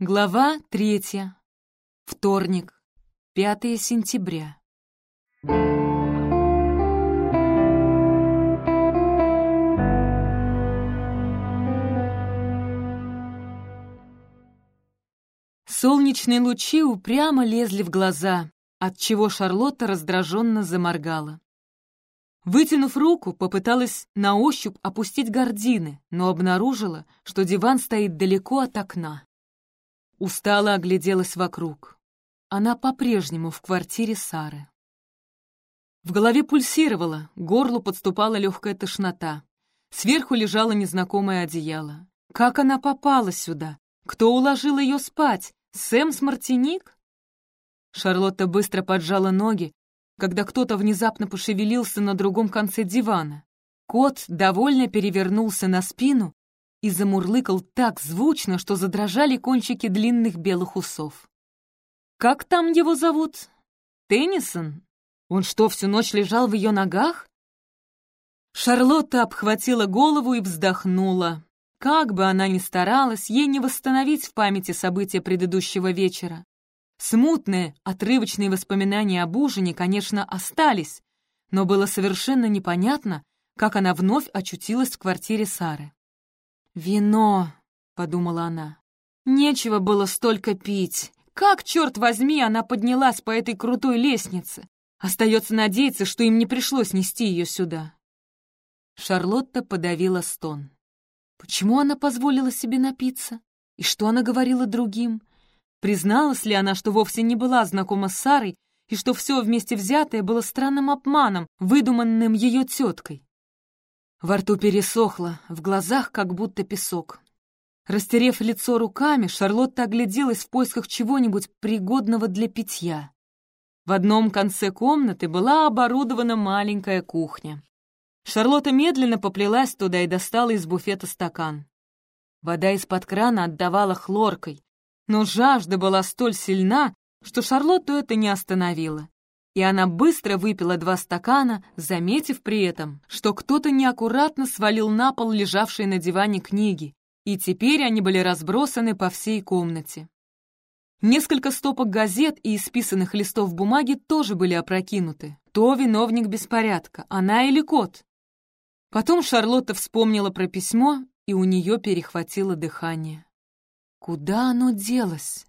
Глава третья. Вторник. 5 сентября. Солнечные лучи упрямо лезли в глаза, отчего Шарлотта раздраженно заморгала. Вытянув руку, попыталась на ощупь опустить гардины, но обнаружила, что диван стоит далеко от окна. Устало огляделась вокруг. Она по-прежнему в квартире Сары. В голове пульсировало, горлу подступала легкая тошнота. Сверху лежало незнакомое одеяло. Как она попала сюда? Кто уложил ее спать? Сэм с Мартиник? Шарлотта быстро поджала ноги, когда кто-то внезапно пошевелился на другом конце дивана. Кот довольно перевернулся на спину и замурлыкал так звучно, что задрожали кончики длинных белых усов. «Как там его зовут? Теннисон? Он что, всю ночь лежал в ее ногах?» Шарлотта обхватила голову и вздохнула. Как бы она ни старалась, ей не восстановить в памяти события предыдущего вечера. Смутные, отрывочные воспоминания об ужине, конечно, остались, но было совершенно непонятно, как она вновь очутилась в квартире Сары. «Вино», — подумала она. «Нечего было столько пить. Как, черт возьми, она поднялась по этой крутой лестнице? Остается надеяться, что им не пришлось нести ее сюда». Шарлотта подавила стон. Почему она позволила себе напиться? И что она говорила другим? Призналась ли она, что вовсе не была знакома с Сарой, и что все вместе взятое было странным обманом, выдуманным ее теткой? Во рту пересохло, в глазах как будто песок. Растерев лицо руками, Шарлотта огляделась в поисках чего-нибудь пригодного для питья. В одном конце комнаты была оборудована маленькая кухня. Шарлотта медленно поплелась туда и достала из буфета стакан. Вода из-под крана отдавала хлоркой, но жажда была столь сильна, что Шарлотту это не остановило и она быстро выпила два стакана, заметив при этом, что кто-то неаккуратно свалил на пол лежавшие на диване книги, и теперь они были разбросаны по всей комнате. Несколько стопок газет и исписанных листов бумаги тоже были опрокинуты. То виновник беспорядка, она или кот. Потом Шарлотта вспомнила про письмо, и у нее перехватило дыхание. Куда оно делось?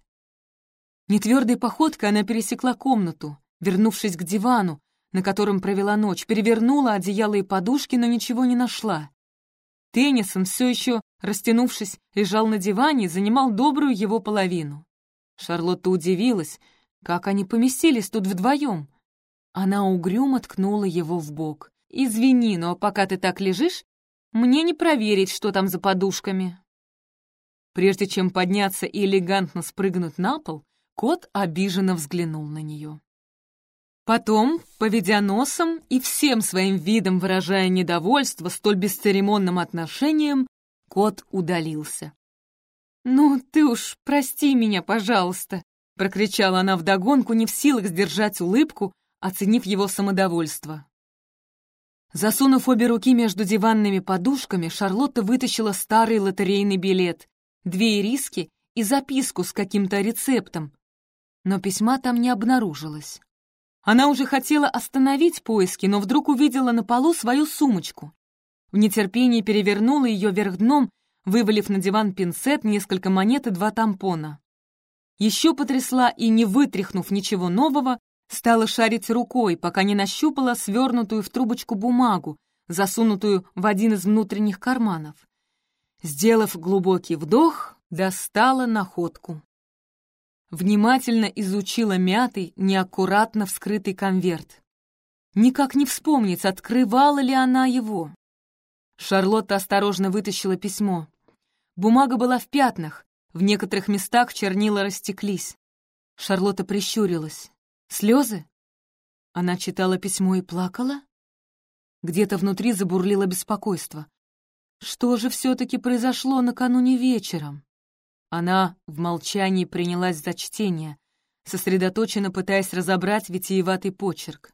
Нетвердой походкой она пересекла комнату, вернувшись к дивану, на котором провела ночь, перевернула одеяло и подушки, но ничего не нашла. Теннисон, все еще растянувшись, лежал на диване и занимал добрую его половину. Шарлотта удивилась, как они поместились тут вдвоем. Она угрюмо ткнула его в бок. «Извини, но пока ты так лежишь, мне не проверить, что там за подушками». Прежде чем подняться и элегантно спрыгнуть на пол, кот обиженно взглянул на нее. Потом, поведя носом и всем своим видом выражая недовольство столь бесцеремонным отношением, кот удалился. «Ну, ты уж прости меня, пожалуйста», — прокричала она вдогонку, не в силах сдержать улыбку, оценив его самодовольство. Засунув обе руки между диванными подушками, Шарлотта вытащила старый лотерейный билет, две ириски и записку с каким-то рецептом, но письма там не обнаружилось. Она уже хотела остановить поиски, но вдруг увидела на полу свою сумочку. В нетерпении перевернула ее вверх дном, вывалив на диван пинцет, несколько монет и два тампона. Еще потрясла и, не вытряхнув ничего нового, стала шарить рукой, пока не нащупала свернутую в трубочку бумагу, засунутую в один из внутренних карманов. Сделав глубокий вдох, достала находку внимательно изучила мятый, неаккуратно вскрытый конверт. Никак не вспомнить, открывала ли она его. Шарлотта осторожно вытащила письмо. Бумага была в пятнах, в некоторых местах чернила растеклись. Шарлотта прищурилась. Слезы? Она читала письмо и плакала? Где-то внутри забурлило беспокойство. Что же все-таки произошло накануне вечером? Она в молчании принялась за чтение, сосредоточенно пытаясь разобрать витиеватый почерк.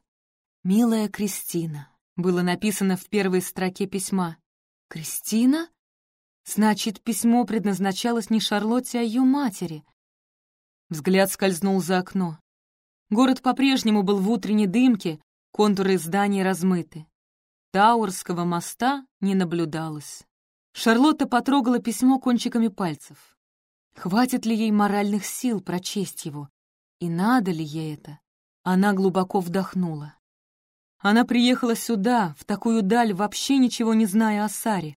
«Милая Кристина» было написано в первой строке письма. «Кристина?» Значит, письмо предназначалось не Шарлотте, а ее матери. Взгляд скользнул за окно. Город по-прежнему был в утренней дымке, контуры зданий размыты. Тауэрского моста не наблюдалось. Шарлотта потрогала письмо кончиками пальцев. Хватит ли ей моральных сил прочесть его? И надо ли ей это? Она глубоко вдохнула. Она приехала сюда, в такую даль, вообще ничего не зная о Саре.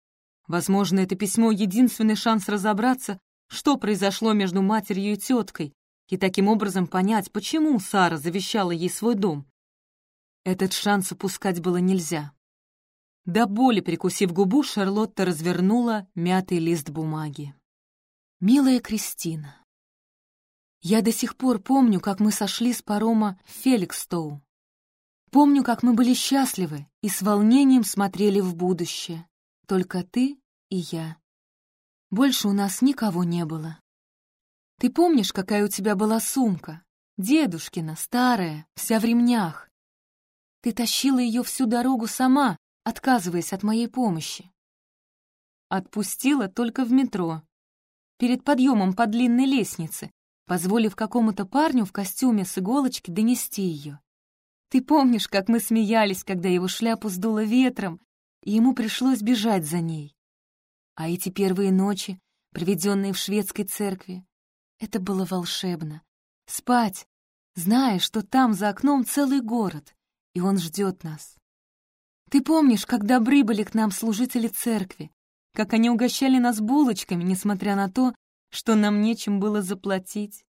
Возможно, это письмо — единственный шанс разобраться, что произошло между матерью и теткой, и таким образом понять, почему Сара завещала ей свой дом. Этот шанс упускать было нельзя. До боли прикусив губу, Шарлотта развернула мятый лист бумаги. «Милая Кристина, я до сих пор помню, как мы сошли с парома в Феликстоу. Помню, как мы были счастливы и с волнением смотрели в будущее. Только ты и я. Больше у нас никого не было. Ты помнишь, какая у тебя была сумка? Дедушкина, старая, вся в ремнях. Ты тащила ее всю дорогу сама, отказываясь от моей помощи. Отпустила только в метро, перед подъемом по длинной лестнице, позволив какому-то парню в костюме с иголочки донести ее. Ты помнишь, как мы смеялись, когда его шляпу сдуло ветром, и ему пришлось бежать за ней? А эти первые ночи, проведенные в шведской церкви, это было волшебно. Спать, зная, что там за окном целый город, и он ждет нас. Ты помнишь, как добры были к нам служители церкви, как они угощали нас булочками, несмотря на то, что нам нечем было заплатить?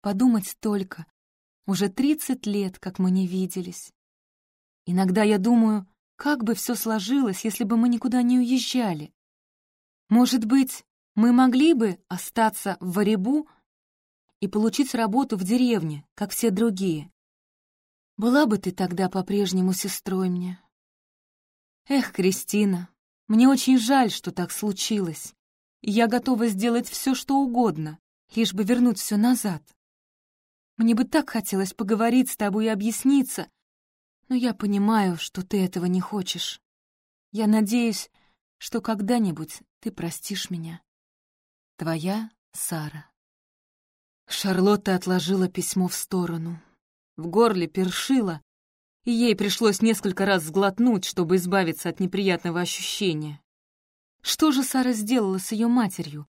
Подумать только, уже тридцать лет, как мы не виделись. Иногда я думаю, как бы все сложилось, если бы мы никуда не уезжали. Может быть, мы могли бы остаться в Варебу и получить работу в деревне, как все другие. Была бы ты тогда по-прежнему сестрой мне. Эх, Кристина, мне очень жаль, что так случилось. Я готова сделать все, что угодно, лишь бы вернуть все назад. Мне бы так хотелось поговорить с тобой и объясниться, но я понимаю, что ты этого не хочешь. Я надеюсь, что когда-нибудь ты простишь меня. Твоя Сара. Шарлотта отложила письмо в сторону. В горле першила, и ей пришлось несколько раз сглотнуть, чтобы избавиться от неприятного ощущения. Что же Сара сделала с ее матерью?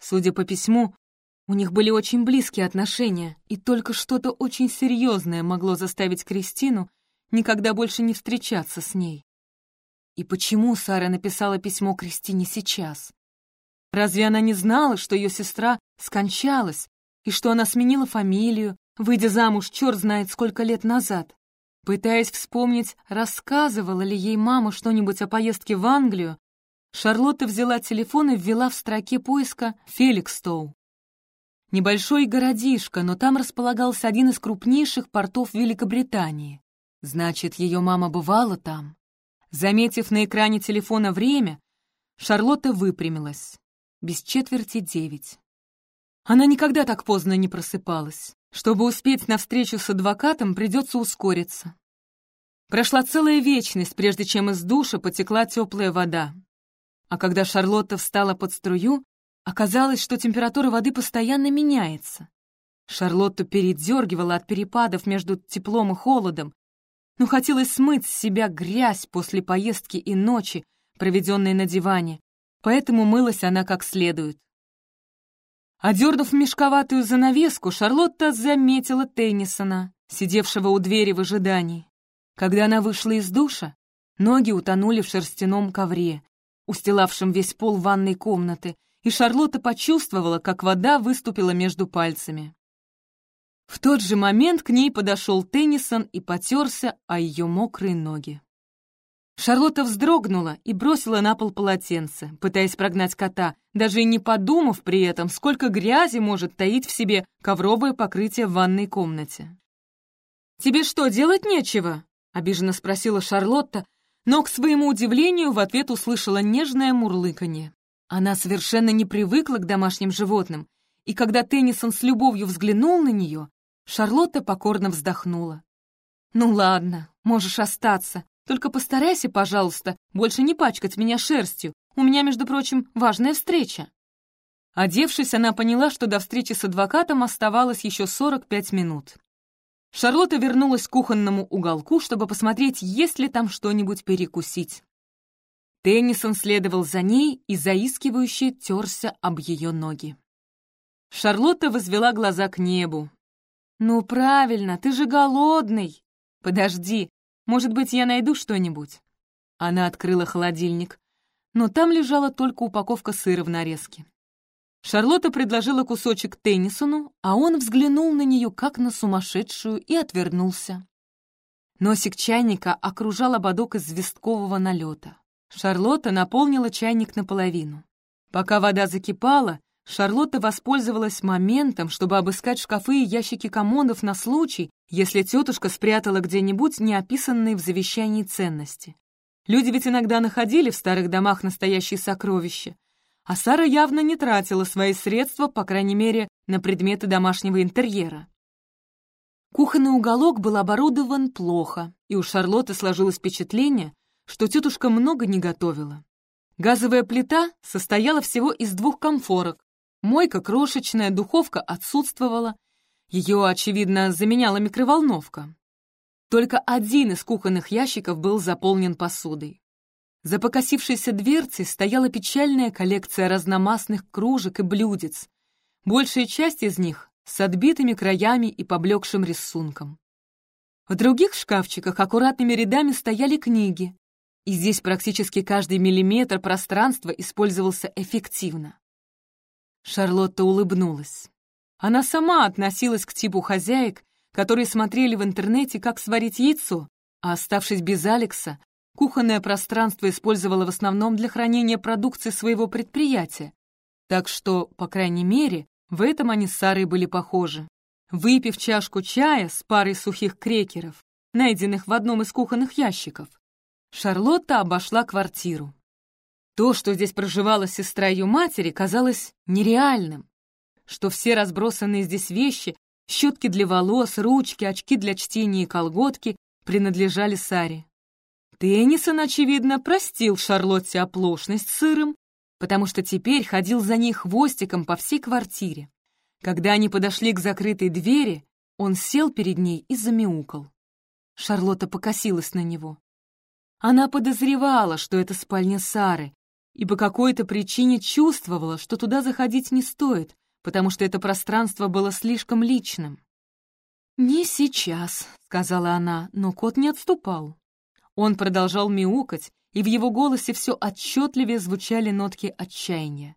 Судя по письму, у них были очень близкие отношения, и только что-то очень серьезное могло заставить Кристину никогда больше не встречаться с ней. И почему Сара написала письмо Кристине сейчас? Разве она не знала, что ее сестра скончалась и что она сменила фамилию, выйдя замуж черт знает сколько лет назад? Пытаясь вспомнить, рассказывала ли ей мама что-нибудь о поездке в Англию, Шарлотта взяла телефон и ввела в строке поиска «Феликстоу». Небольшой городишко, но там располагался один из крупнейших портов Великобритании. Значит, ее мама бывала там. Заметив на экране телефона время, Шарлотта выпрямилась без четверти девять. Она никогда так поздно не просыпалась. Чтобы успеть на встречу с адвокатом, придется ускориться. Прошла целая вечность, прежде чем из душа потекла теплая вода. А когда Шарлотта встала под струю, оказалось, что температура воды постоянно меняется. Шарлотту передергивала от перепадов между теплом и холодом, но хотелось смыть с себя грязь после поездки и ночи, проведенной на диване, поэтому мылась она как следует. Одернув мешковатую занавеску, Шарлотта заметила Теннисона, сидевшего у двери в ожидании. Когда она вышла из душа, ноги утонули в шерстяном ковре, устилавшем весь пол ванной комнаты, и Шарлотта почувствовала, как вода выступила между пальцами. В тот же момент к ней подошел Теннисон и потерся о ее мокрые ноги. Шарлотта вздрогнула и бросила на пол полотенце, пытаясь прогнать кота, даже и не подумав при этом, сколько грязи может таить в себе ковровое покрытие в ванной комнате. «Тебе что, делать нечего?» — обиженно спросила Шарлотта, но, к своему удивлению, в ответ услышала нежное мурлыканье. Она совершенно не привыкла к домашним животным, и когда Теннисон с любовью взглянул на нее, Шарлотта покорно вздохнула. «Ну ладно, можешь остаться, только постарайся, пожалуйста, больше не пачкать меня шерстью. У меня, между прочим, важная встреча». Одевшись, она поняла, что до встречи с адвокатом оставалось еще 45 минут. Шарлотта вернулась к кухонному уголку, чтобы посмотреть, есть ли там что-нибудь перекусить. Теннисон следовал за ней и заискивающе терся об ее ноги. Шарлотта возвела глаза к небу. «Ну правильно, ты же голодный!» «Подожди, может быть, я найду что-нибудь?» Она открыла холодильник, но там лежала только упаковка сыра в нарезке. Шарлотта предложила кусочек Теннисону, а он взглянул на нее как на сумасшедшую и отвернулся. Носик чайника окружал ободок из звездкового налета. Шарлотта наполнила чайник наполовину. Пока вода закипала, Шарлотта воспользовалась моментом, чтобы обыскать шкафы и ящики комодов на случай, если тетушка спрятала где-нибудь неописанные в завещании ценности. Люди ведь иногда находили в старых домах настоящие сокровища, а Сара явно не тратила свои средства, по крайней мере, на предметы домашнего интерьера. Кухонный уголок был оборудован плохо, и у Шарлотты сложилось впечатление, что тетушка много не готовила. Газовая плита состояла всего из двух комфорок, Мойка крошечная, духовка отсутствовала. Ее, очевидно, заменяла микроволновка. Только один из кухонных ящиков был заполнен посудой. За покосившейся дверцей стояла печальная коллекция разномастных кружек и блюдец, большая часть из них с отбитыми краями и поблекшим рисунком. В других шкафчиках аккуратными рядами стояли книги, и здесь практически каждый миллиметр пространства использовался эффективно. Шарлотта улыбнулась. Она сама относилась к типу хозяек, которые смотрели в интернете, как сварить яйцо, а оставшись без Алекса, кухонное пространство использовала в основном для хранения продукции своего предприятия. Так что, по крайней мере, в этом они с Сарой были похожи. Выпив чашку чая с парой сухих крекеров, найденных в одном из кухонных ящиков, Шарлотта обошла квартиру. То, что здесь проживала сестра ее матери, казалось нереальным. Что все разбросанные здесь вещи, щетки для волос, ручки, очки для чтения и колготки, принадлежали Саре. Теннисон, очевидно, простил Шарлотте оплошность сыром, потому что теперь ходил за ней хвостиком по всей квартире. Когда они подошли к закрытой двери, он сел перед ней и замяукал. Шарлотта покосилась на него. Она подозревала, что это спальня Сары, и по какой-то причине чувствовала, что туда заходить не стоит, потому что это пространство было слишком личным. «Не сейчас», — сказала она, но кот не отступал. Он продолжал мяукать, и в его голосе все отчетливее звучали нотки отчаяния.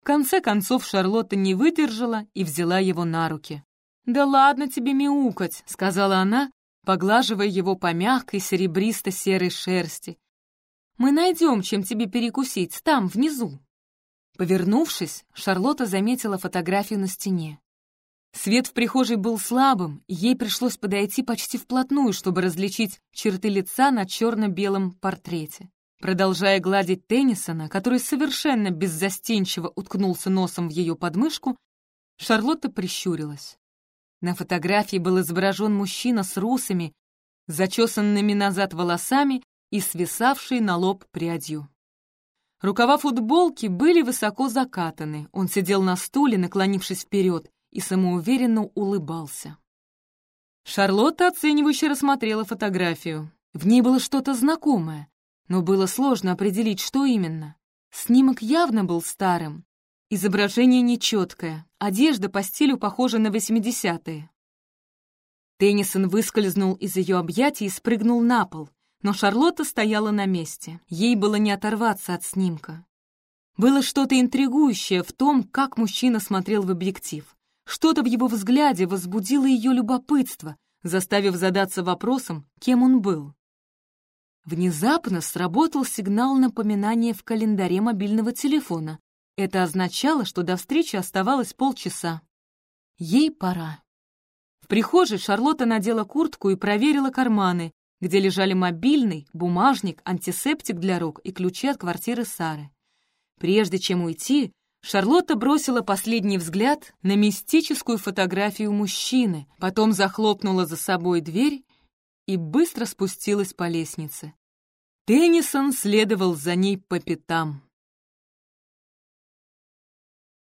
В конце концов Шарлотта не выдержала и взяла его на руки. «Да ладно тебе мяукать», — сказала она, поглаживая его по мягкой серебристо-серой шерсти, мы найдем, чем тебе перекусить, там, внизу». Повернувшись, Шарлотта заметила фотографию на стене. Свет в прихожей был слабым, ей пришлось подойти почти вплотную, чтобы различить черты лица на черно-белом портрете. Продолжая гладить Теннисона, который совершенно беззастенчиво уткнулся носом в ее подмышку, Шарлотта прищурилась. На фотографии был изображен мужчина с русами, зачесанными назад волосами и свисавшей на лоб прядью. Рукава футболки были высоко закатаны, он сидел на стуле, наклонившись вперед, и самоуверенно улыбался. Шарлотта оценивающе рассмотрела фотографию. В ней было что-то знакомое, но было сложно определить, что именно. Снимок явно был старым. Изображение нечеткое, одежда по стилю похожа на 80-е. Теннисон выскользнул из ее объятий и спрыгнул на пол, но Шарлотта стояла на месте. Ей было не оторваться от снимка. Было что-то интригующее в том, как мужчина смотрел в объектив. Что-то в его взгляде возбудило ее любопытство, заставив задаться вопросом, кем он был. Внезапно сработал сигнал напоминания в календаре мобильного телефона. Это означало, что до встречи оставалось полчаса. Ей пора. В прихожей Шарлотта надела куртку и проверила карманы, где лежали мобильный, бумажник, антисептик для рук и ключи от квартиры Сары. Прежде чем уйти, Шарлотта бросила последний взгляд на мистическую фотографию мужчины, потом захлопнула за собой дверь и быстро спустилась по лестнице. Теннисон следовал за ней по пятам.